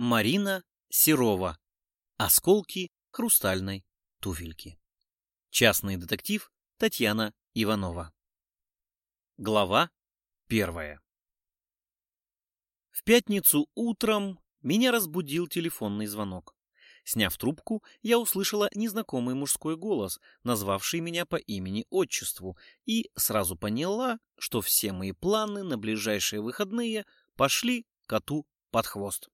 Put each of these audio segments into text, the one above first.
Марина Серова. Осколки хрустальной туфельки. Частный детектив Татьяна Иванова. Глава первая. В пятницу утром меня разбудил телефонный звонок. Сняв трубку, я услышала незнакомый мужской голос, назвавший меня по имени-отчеству, и сразу поняла, что все мои планы на ближайшие выходные пошли коту под хвост.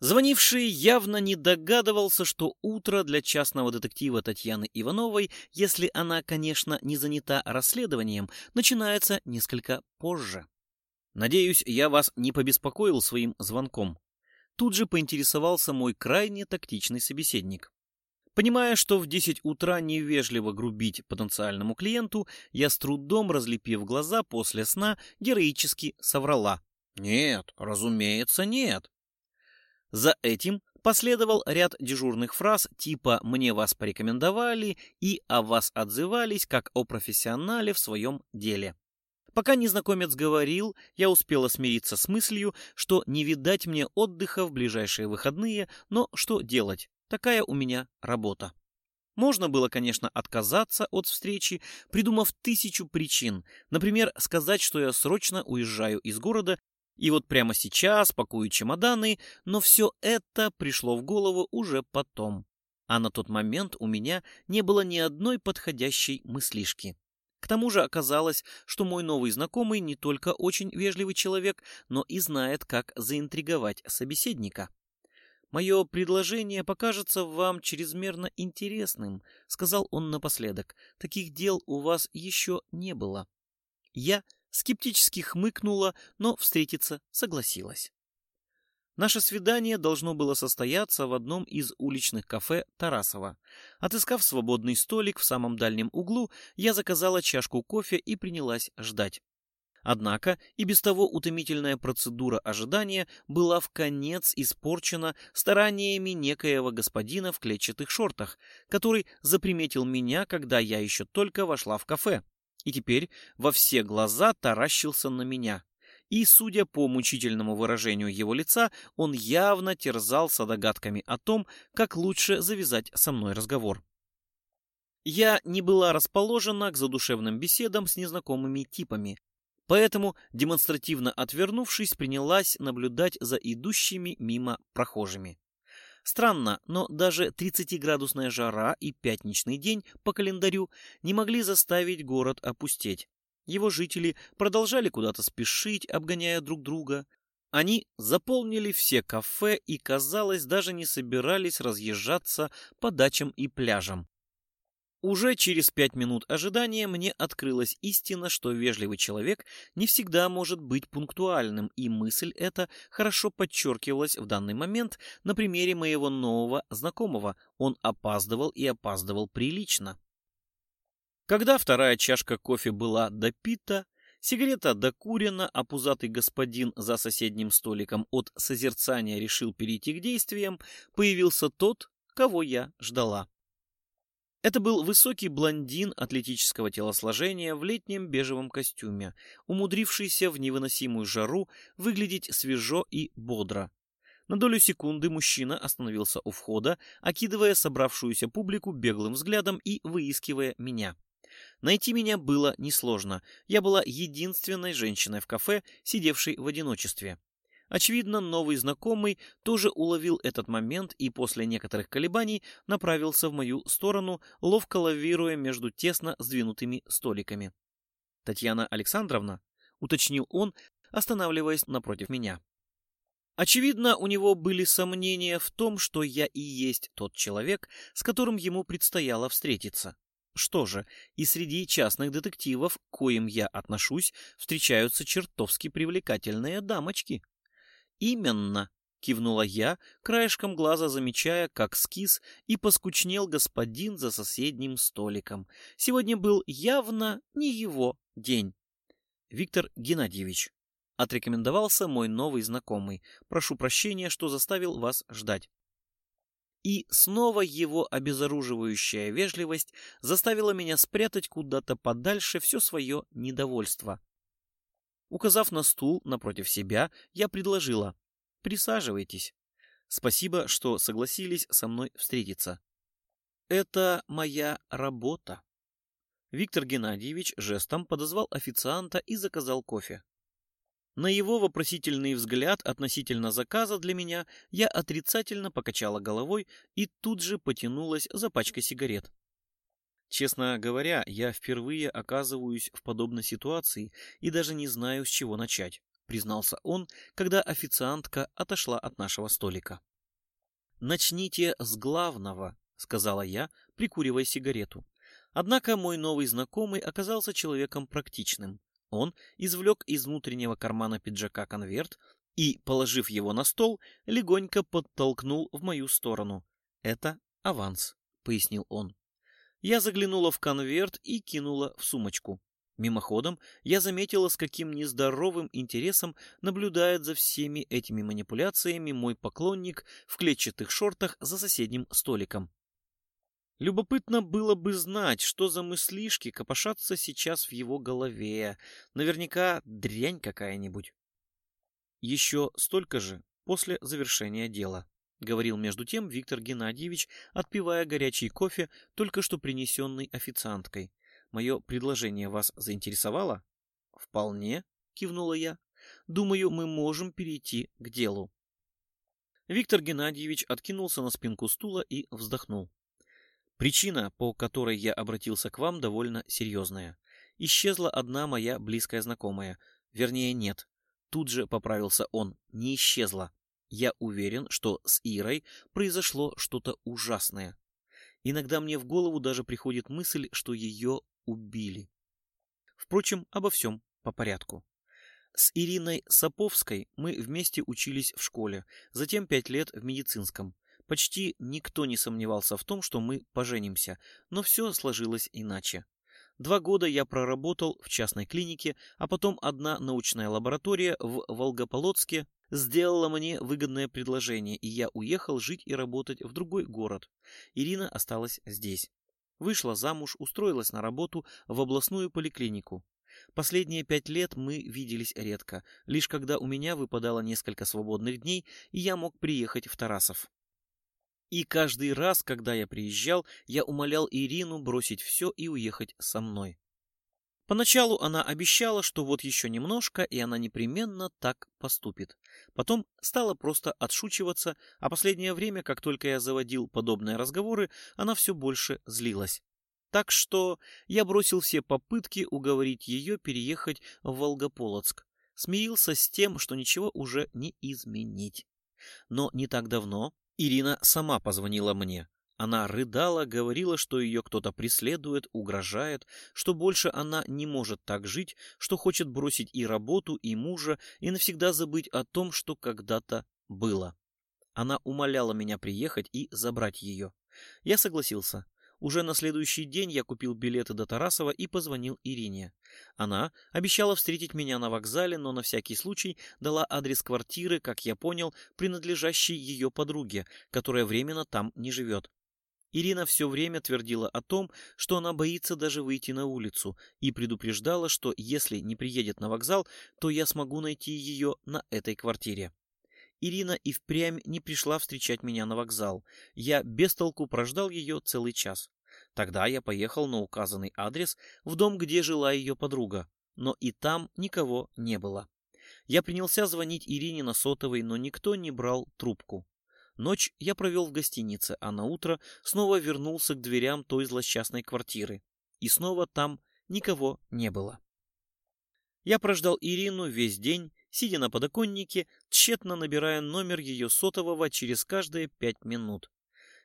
Звонивший явно не догадывался, что утро для частного детектива Татьяны Ивановой, если она, конечно, не занята расследованием, начинается несколько позже. Надеюсь, я вас не побеспокоил своим звонком. Тут же поинтересовался мой крайне тактичный собеседник. Понимая, что в 10 утра невежливо грубить потенциальному клиенту, я с трудом, разлепив глаза после сна, героически соврала. «Нет, разумеется, нет». За этим последовал ряд дежурных фраз типа «мне вас порекомендовали» и «о вас отзывались как о профессионале в своем деле». Пока незнакомец говорил, я успела смириться с мыслью, что не видать мне отдыха в ближайшие выходные, но что делать? Такая у меня работа. Можно было, конечно, отказаться от встречи, придумав тысячу причин. Например, сказать, что я срочно уезжаю из города и вот прямо сейчас пакую чемоданы, но все это пришло в голову уже потом. А на тот момент у меня не было ни одной подходящей мыслишки. К тому же оказалось, что мой новый знакомый не только очень вежливый человек, но и знает, как заинтриговать собеседника. «Мое предложение покажется вам чрезмерно интересным», — сказал он напоследок. «Таких дел у вас еще не было». Я скептически хмыкнула, но встретиться согласилась. Наше свидание должно было состояться в одном из уличных кафе Тарасова. Отыскав свободный столик в самом дальнем углу, я заказала чашку кофе и принялась ждать. Однако и без того утомительная процедура ожидания была в конец испорчена стараниями некоего господина в клетчатых шортах, который заприметил меня, когда я еще только вошла в кафе и теперь во все глаза таращился на меня. И, судя по мучительному выражению его лица, он явно терзался догадками о том, как лучше завязать со мной разговор. Я не была расположена к задушевным беседам с незнакомыми типами, поэтому, демонстративно отвернувшись, принялась наблюдать за идущими мимо прохожими. Странно, но даже 30-градусная жара и пятничный день по календарю не могли заставить город опустеть. Его жители продолжали куда-то спешить, обгоняя друг друга. Они заполнили все кафе и, казалось, даже не собирались разъезжаться по дачам и пляжам. Уже через пять минут ожидания мне открылась истина, что вежливый человек не всегда может быть пунктуальным, и мысль эта хорошо подчеркивалась в данный момент на примере моего нового знакомого. Он опаздывал и опаздывал прилично. Когда вторая чашка кофе была допита, сигарета докурена, а пузатый господин за соседним столиком от созерцания решил перейти к действиям, появился тот, кого я ждала. Это был высокий блондин атлетического телосложения в летнем бежевом костюме, умудрившийся в невыносимую жару выглядеть свежо и бодро. На долю секунды мужчина остановился у входа, окидывая собравшуюся публику беглым взглядом и выискивая меня. Найти меня было несложно. Я была единственной женщиной в кафе, сидевшей в одиночестве. Очевидно, новый знакомый тоже уловил этот момент и после некоторых колебаний направился в мою сторону, ловко лавируя между тесно сдвинутыми столиками. «Татьяна Александровна?» — уточнил он, останавливаясь напротив меня. Очевидно, у него были сомнения в том, что я и есть тот человек, с которым ему предстояло встретиться. Что же, и среди частных детективов, к коим я отношусь, встречаются чертовски привлекательные дамочки. «Именно», — кивнула я, краешком глаза замечая, как скис и поскучнел господин за соседним столиком. Сегодня был явно не его день. «Виктор Геннадьевич», — отрекомендовался мой новый знакомый. «Прошу прощения, что заставил вас ждать». И снова его обезоруживающая вежливость заставила меня спрятать куда-то подальше все свое недовольство. Указав на стул напротив себя, я предложила «Присаживайтесь». Спасибо, что согласились со мной встретиться. Это моя работа. Виктор Геннадьевич жестом подозвал официанта и заказал кофе. На его вопросительный взгляд относительно заказа для меня я отрицательно покачала головой и тут же потянулась за пачкой сигарет. Честно говоря, я впервые оказываюсь в подобной ситуации и даже не знаю, с чего начать, признался он, когда официантка отошла от нашего столика. Начните с главного, сказала я, прикуривая сигарету. Однако мой новый знакомый оказался человеком практичным. Он извлек из внутреннего кармана пиджака конверт и, положив его на стол, легонько подтолкнул в мою сторону. «Это аванс», — пояснил он. Я заглянула в конверт и кинула в сумочку. Мимоходом я заметила, с каким нездоровым интересом наблюдает за всеми этими манипуляциями мой поклонник в клетчатых шортах за соседним столиком. Любопытно было бы знать, что за мыслишки копошатся сейчас в его голове. Наверняка дрянь какая-нибудь. Еще столько же после завершения дела, говорил между тем Виктор Геннадьевич, отпивая горячий кофе, только что принесенный официанткой. Мое предложение вас заинтересовало? Вполне, кивнула я. Думаю, мы можем перейти к делу. Виктор Геннадьевич откинулся на спинку стула и вздохнул. Причина, по которой я обратился к вам, довольно серьезная. Исчезла одна моя близкая знакомая. Вернее, нет. Тут же поправился он. Не исчезла. Я уверен, что с Ирой произошло что-то ужасное. Иногда мне в голову даже приходит мысль, что ее убили. Впрочем, обо всем по порядку. С Ириной Саповской мы вместе учились в школе, затем пять лет в медицинском. Почти никто не сомневался в том, что мы поженимся, но все сложилось иначе. Два года я проработал в частной клинике, а потом одна научная лаборатория в Волгополоцке сделала мне выгодное предложение, и я уехал жить и работать в другой город. Ирина осталась здесь. Вышла замуж, устроилась на работу в областную поликлинику. Последние пять лет мы виделись редко, лишь когда у меня выпадало несколько свободных дней, и я мог приехать в Тарасов. И каждый раз, когда я приезжал, я умолял Ирину бросить все и уехать со мной. Поначалу она обещала, что вот еще немножко, и она непременно так поступит. Потом стала просто отшучиваться, а последнее время, как только я заводил подобные разговоры, она все больше злилась. Так что я бросил все попытки уговорить ее переехать в Волгополоцк. Смирился с тем, что ничего уже не изменить. Но не так давно Ирина сама позвонила мне. Она рыдала, говорила, что ее кто-то преследует, угрожает, что больше она не может так жить, что хочет бросить и работу, и мужа, и навсегда забыть о том, что когда-то было. Она умоляла меня приехать и забрать ее. Я согласился. Уже на следующий день я купил билеты до Тарасова и позвонил Ирине. Она обещала встретить меня на вокзале, но на всякий случай дала адрес квартиры, как я понял, принадлежащей ее подруге, которая временно там не живет. Ирина все время твердила о том, что она боится даже выйти на улицу, и предупреждала, что если не приедет на вокзал, то я смогу найти ее на этой квартире. Ирина и впрямь не пришла встречать меня на вокзал. Я без толку прождал ее целый час. Тогда я поехал на указанный адрес в дом, где жила ее подруга, но и там никого не было. Я принялся звонить Ирине на сотовый, но никто не брал трубку. Ночь я провел в гостинице, а на утро снова вернулся к дверям той злосчастной квартиры. И снова там никого не было. Я прождал Ирину весь день сидя на подоконнике, тщетно набирая номер ее сотового через каждые пять минут.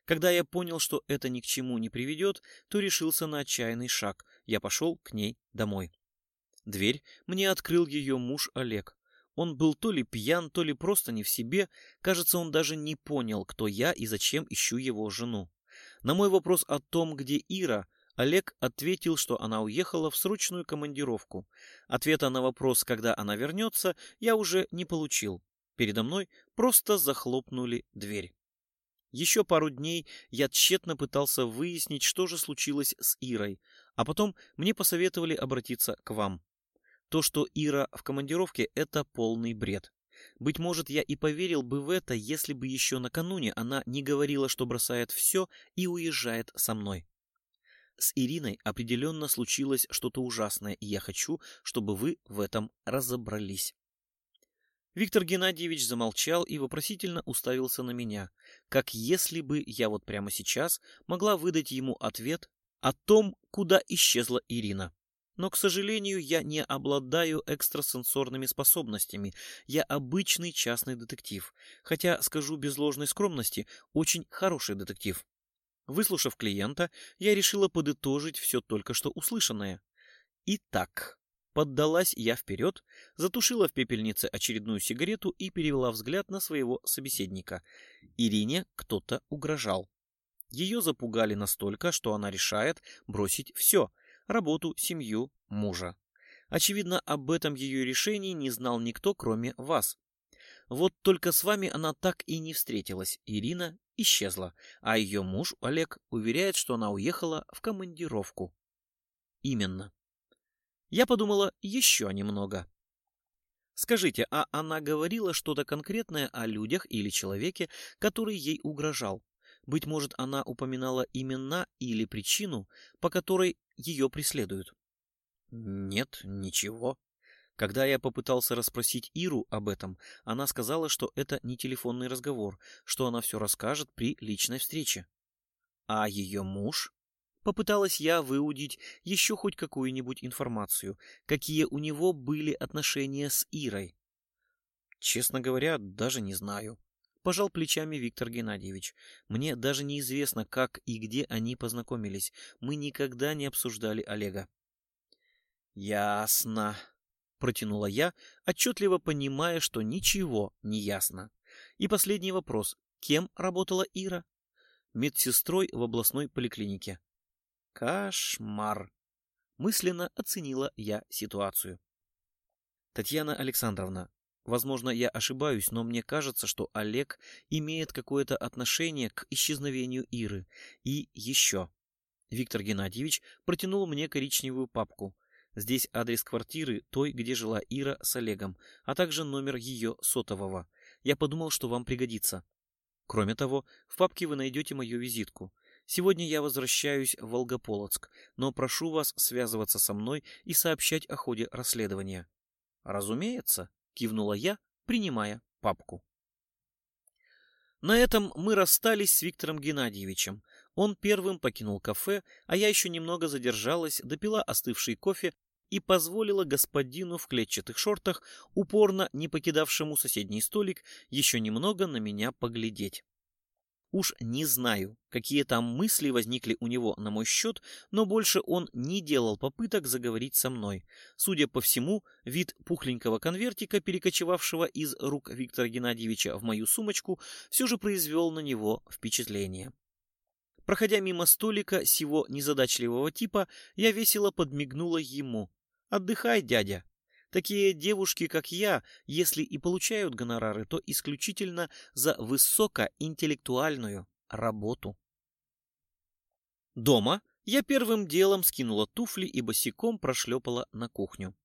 Когда я понял, что это ни к чему не приведет, то решился на отчаянный шаг. Я пошел к ней домой. Дверь мне открыл ее муж Олег. Он был то ли пьян, то ли просто не в себе. Кажется, он даже не понял, кто я и зачем ищу его жену. На мой вопрос о том, где Ира, Олег ответил, что она уехала в срочную командировку. Ответа на вопрос, когда она вернется, я уже не получил. Передо мной просто захлопнули дверь. Еще пару дней я тщетно пытался выяснить, что же случилось с Ирой, а потом мне посоветовали обратиться к вам. То, что Ира в командировке, это полный бред. Быть может, я и поверил бы в это, если бы еще накануне она не говорила, что бросает все и уезжает со мной. С Ириной определенно случилось что-то ужасное, и я хочу, чтобы вы в этом разобрались. Виктор Геннадьевич замолчал и вопросительно уставился на меня, как если бы я вот прямо сейчас могла выдать ему ответ о том, куда исчезла Ирина. Но, к сожалению, я не обладаю экстрасенсорными способностями. Я обычный частный детектив. Хотя, скажу без ложной скромности, очень хороший детектив. Выслушав клиента, я решила подытожить все только что услышанное. Итак, поддалась я вперед, затушила в пепельнице очередную сигарету и перевела взгляд на своего собеседника. Ирине кто-то угрожал. Ее запугали настолько, что она решает бросить все — работу, семью, мужа. Очевидно, об этом ее решении не знал никто, кроме вас. Вот только с вами она так и не встретилась. Ирина исчезла, а ее муж Олег уверяет, что она уехала в командировку. Именно. Я подумала еще немного. Скажите, а она говорила что-то конкретное о людях или человеке, который ей угрожал? Быть может, она упоминала имена или причину, по которой ее преследуют? Нет, ничего. Когда я попытался расспросить Иру об этом, она сказала, что это не телефонный разговор, что она все расскажет при личной встрече. А ее муж? Попыталась я выудить еще хоть какую-нибудь информацию, какие у него были отношения с Ирой. Честно говоря, даже не знаю. Пожал плечами Виктор Геннадьевич. Мне даже неизвестно, как и где они познакомились. Мы никогда не обсуждали Олега. Ясно, Протянула я, отчетливо понимая, что ничего не ясно. И последний вопрос. Кем работала Ира? Медсестрой в областной поликлинике. Кошмар. Мысленно оценила я ситуацию. Татьяна Александровна, возможно, я ошибаюсь, но мне кажется, что Олег имеет какое-то отношение к исчезновению Иры. И еще. Виктор Геннадьевич протянул мне коричневую папку. Здесь адрес квартиры той, где жила Ира с Олегом, а также номер ее сотового. Я подумал, что вам пригодится. Кроме того, в папке вы найдете мою визитку. Сегодня я возвращаюсь в Волгополоцк, но прошу вас связываться со мной и сообщать о ходе расследования. Разумеется, кивнула я, принимая папку. На этом мы расстались с Виктором Геннадьевичем. Он первым покинул кафе, а я еще немного задержалась, допила остывший кофе и позволила господину в клетчатых шортах, упорно не покидавшему соседний столик, еще немного на меня поглядеть. Уж не знаю, какие там мысли возникли у него на мой счет, но больше он не делал попыток заговорить со мной. Судя по всему, вид пухленького конвертика, перекочевавшего из рук Виктора Геннадьевича в мою сумочку, все же произвел на него впечатление. Проходя мимо столика сего незадачливого типа, я весело подмигнула ему. «Отдыхай, дядя. Такие девушки, как я, если и получают гонорары, то исключительно за высокоинтеллектуальную работу». Дома я первым делом скинула туфли и босиком прошлепала на кухню.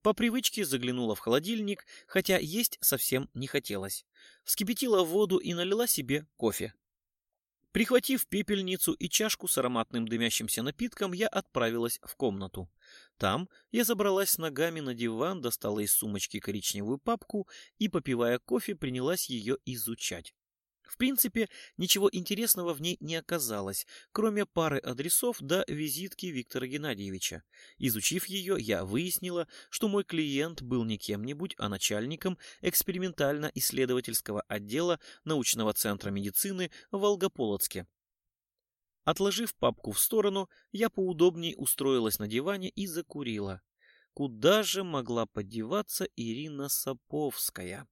По привычке заглянула в холодильник, хотя есть совсем не хотелось. Вскипятила воду и налила себе кофе. Прихватив пепельницу и чашку с ароматным дымящимся напитком, я отправилась в комнату. Там я забралась ногами на диван, достала из сумочки коричневую папку и, попивая кофе, принялась ее изучать. В принципе, ничего интересного в ней не оказалось, кроме пары адресов до визитки Виктора Геннадьевича. Изучив ее, я выяснила, что мой клиент был не кем-нибудь, а начальником экспериментально-исследовательского отдела научного центра медицины в Волгополоцке. Отложив папку в сторону, я поудобнее устроилась на диване и закурила. Куда же могла подеваться Ирина Саповская?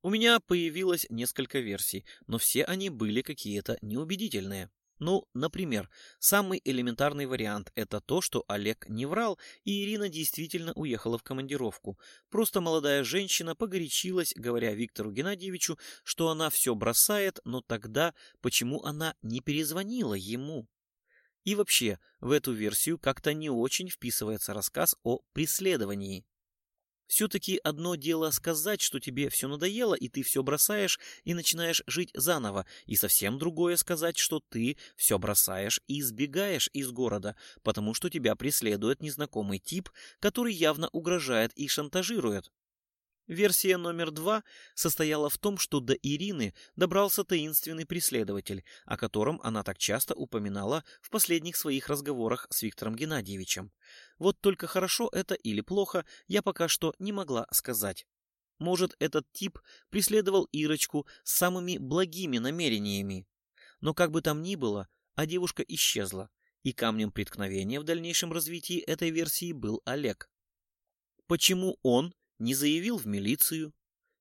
У меня появилось несколько версий, но все они были какие-то неубедительные. Ну, например, самый элементарный вариант – это то, что Олег не врал, и Ирина действительно уехала в командировку. Просто молодая женщина погорячилась, говоря Виктору Геннадьевичу, что она все бросает, но тогда почему она не перезвонила ему? И вообще, в эту версию как-то не очень вписывается рассказ о преследовании. Все-таки одно дело сказать, что тебе все надоело, и ты все бросаешь и начинаешь жить заново, и совсем другое сказать, что ты все бросаешь и сбегаешь из города, потому что тебя преследует незнакомый тип, который явно угрожает и шантажирует. Версия номер два состояла в том, что до Ирины добрался таинственный преследователь, о котором она так часто упоминала в последних своих разговорах с Виктором Геннадьевичем. Вот только хорошо это или плохо, я пока что не могла сказать. Может, этот тип преследовал Ирочку с самыми благими намерениями. Но как бы там ни было, а девушка исчезла, и камнем преткновения в дальнейшем развитии этой версии был Олег. Почему он не заявил в милицию?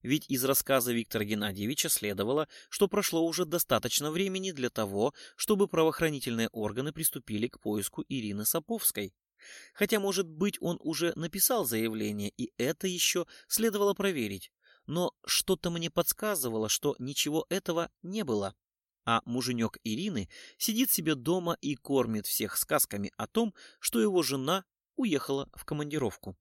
Ведь из рассказа Виктора Геннадьевича следовало, что прошло уже достаточно времени для того, чтобы правоохранительные органы приступили к поиску Ирины Саповской. Хотя, может быть, он уже написал заявление, и это еще следовало проверить. Но что-то мне подсказывало, что ничего этого не было. А муженек Ирины сидит себе дома и кормит всех сказками о том, что его жена уехала в командировку.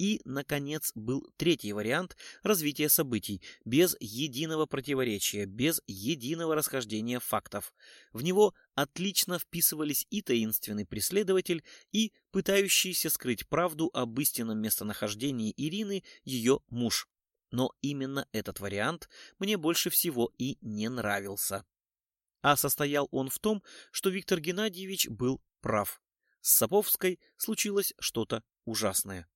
И, наконец, был третий вариант развития событий, без единого противоречия, без единого расхождения фактов. В него отлично вписывались и таинственный преследователь, и пытающийся скрыть правду об истинном местонахождении Ирины ее муж. Но именно этот вариант мне больше всего и не нравился. А состоял он в том, что Виктор Геннадьевич был прав. С Саповской случилось что-то ужасное.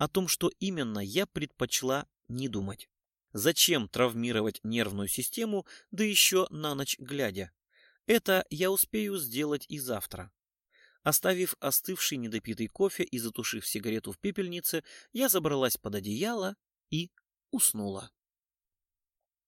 О том, что именно, я предпочла не думать. Зачем травмировать нервную систему, да еще на ночь глядя? Это я успею сделать и завтра. Оставив остывший недопитый кофе и затушив сигарету в пепельнице, я забралась под одеяло и уснула.